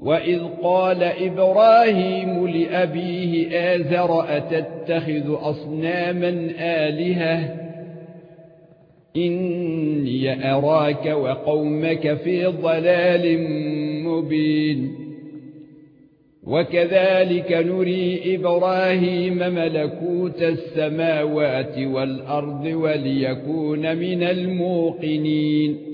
وَإِذْ قَالَ إِبْرَاهِيمُ لِأَبِيهِ آزَرَ أَتَتَّخِذُ أَصْنَامًا آلِهَةً إِنِّي أَرَاكَ وَقَوْمَكَ فِي ضَلَالٍ مُبِينٍ وَكَذَلِكَ نُرِي إِبْرَاهِيمَ مَلَكُوتَ السَّمَاوَاتِ وَالْأَرْضِ وَلِيَكُونَ مِنَ الْمُوقِنِينَ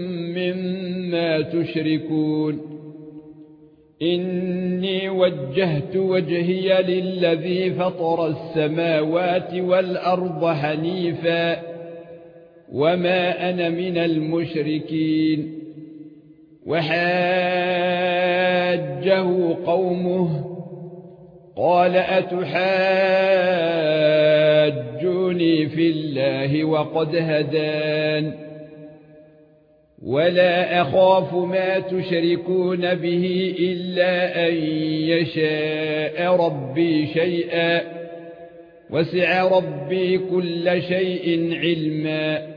تُشْرِكُونَ. إِنِّي وَجَّهْتُ وَجْهِيَ لِلَّذِي فَطَرَ السَّمَاوَاتِ وَالْأَرْضَ حَنِيفًا وَمَا أَنَا مِنَ الْمُشْرِكِينَ. وَحَاجَّهُ قَوْمُهُ قال أتحاجوني في الله وقد هدان. ولا أخاف ما تشركون به إلا أن يشاء ربي شيئا. وسع ربي كل شيء علما.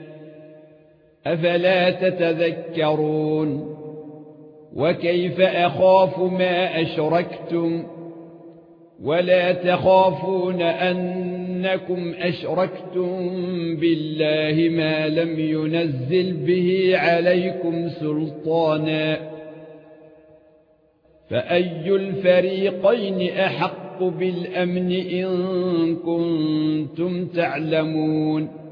أفلا تتذكرون؟ وكيف أخاف ما أشركتم؟ ولا تخافون إنكم أشركتم بالله ما لم ينزل به عليكم سلطانا. فأي الفريقين أحق بالأمن إن كنتم تعلمون؟